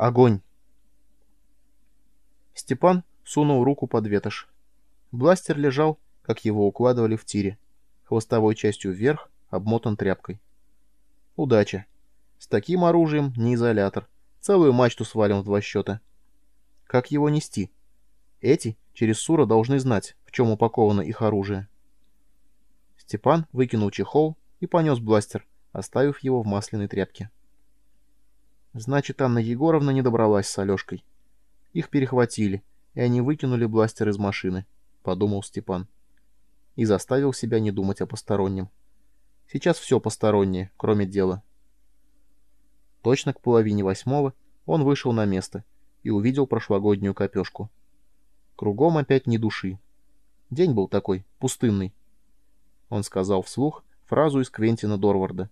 Огонь! Степан сунул руку под ветошь. Бластер лежал, как его укладывали в тире, хвостовой частью вверх, обмотан тряпкой. Удача. С таким оружием не изолятор. Целую мачту свалим в два счета. Как его нести? Эти через Сура должны знать, в чем упаковано их оружие. Степан выкинул чехол и понес бластер, оставив его в масляной тряпке. Значит, Анна Егоровна не добралась с Алешкой. Их перехватили, и они выкинули бластер из машины, — подумал Степан. И заставил себя не думать о постороннем. Сейчас все постороннее, кроме дела. Точно к половине восьмого он вышел на место и увидел прошлогоднюю копешку. Кругом опять ни души. День был такой, пустынный. Он сказал вслух фразу из Квентина Дорварда.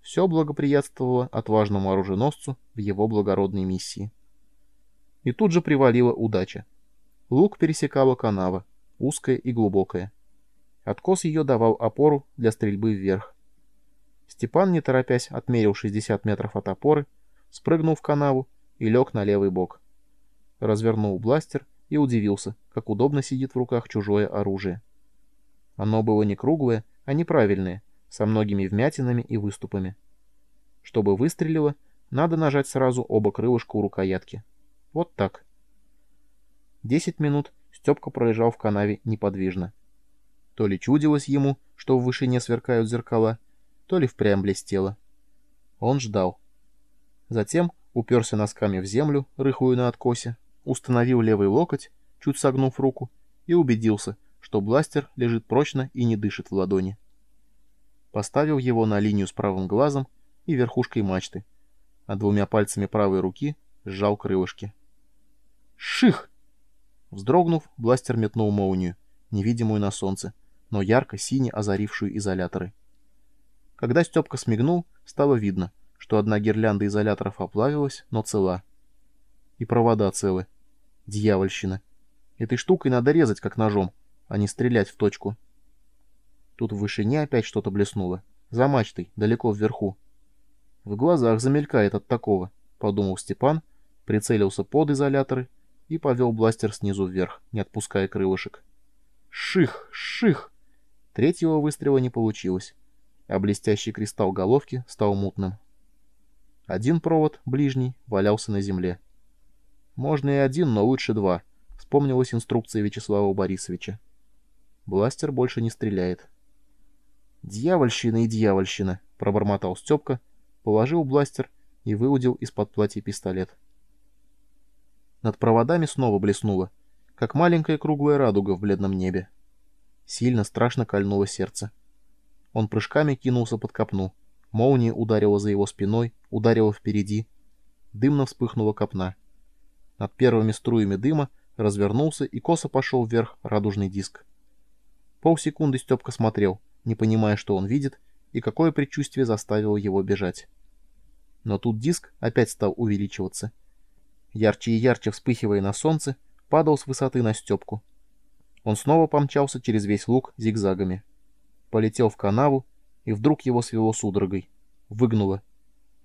Все благоприятствовало отважному оруженосцу в его благородной миссии. И тут же привалила удача. Лук пересекала канава, узкая и глубокая. Откос ее давал опору для стрельбы вверх. Степан, не торопясь, отмерил 60 метров от опоры, спрыгнул в канаву и лег на левый бок. Развернул бластер и удивился, как удобно сидит в руках чужое оружие. Оно было не круглое, а неправильное, со многими вмятинами и выступами. Чтобы выстрелило, надо нажать сразу оба крылышка у рукоятки. Вот так. Десять минут Степка пролежал в канаве неподвижно. То ли чудилось ему, что в вышине сверкают зеркала, то ли впрямь блестело. Он ждал. Затем уперся носками в землю, рыхлую на откосе, установил левый локоть, чуть согнув руку, и убедился, что бластер лежит прочно и не дышит в ладони. Поставил его на линию с правым глазом и верхушкой мачты, а двумя пальцами правой руки сжал крылышки. «Ших!» Вздрогнув, бластер метнул молнию, невидимую на солнце, но ярко-сине озарившую изоляторы. Когда Степка смигнул, стало видно, что одна гирлянда изоляторов оплавилась, но цела. И провода целы. Дьявольщина. Этой штукой надо резать, как ножом, а не стрелять в точку. Тут в вышине опять что-то блеснуло. За мачтой, далеко вверху. В глазах замелькает от такого, подумал Степан, прицелился под изоляторы и повел бластер снизу вверх, не отпуская крылышек. Ших! Ших! Третьего выстрела не получилось а блестящий кристалл головки стал мутным. Один провод, ближний, валялся на земле. Можно и один, но лучше два, вспомнилась инструкция Вячеслава Борисовича. Бластер больше не стреляет. «Дьявольщина и дьявольщина!» — пробормотал Степка, положил бластер и выудил из-под платья пистолет. Над проводами снова блеснуло, как маленькая круглая радуга в бледном небе. Сильно страшно кольнуло сердце. Он прыжками кинулся под копну. Молния ударила за его спиной, ударила впереди. Дымно вспыхнула копна. Над первыми струями дыма развернулся и косо пошел вверх радужный диск. Полсекунды Степка смотрел, не понимая, что он видит, и какое предчувствие заставило его бежать. Но тут диск опять стал увеличиваться. Ярче и ярче вспыхивая на солнце, падал с высоты на Степку. Он снова помчался через весь луг зигзагами полетел в канаву, и вдруг его свело судорогой. Выгнуло.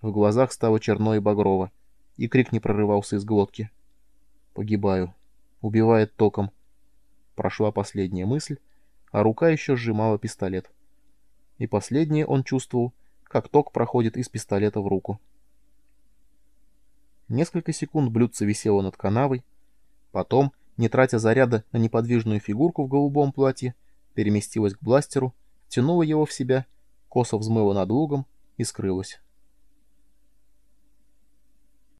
В глазах стало черно и багрово, и крик не прорывался из глотки. «Погибаю. Убивает током». Прошла последняя мысль, а рука еще сжимала пистолет. И последнее он чувствовал, как ток проходит из пистолета в руку. Несколько секунд блюдце висело над канавой, потом, не тратя заряда на неподвижную фигурку в голубом платье, переместилось к бластеру, тянула его в себя, косо взмыла над лугом и скрылась.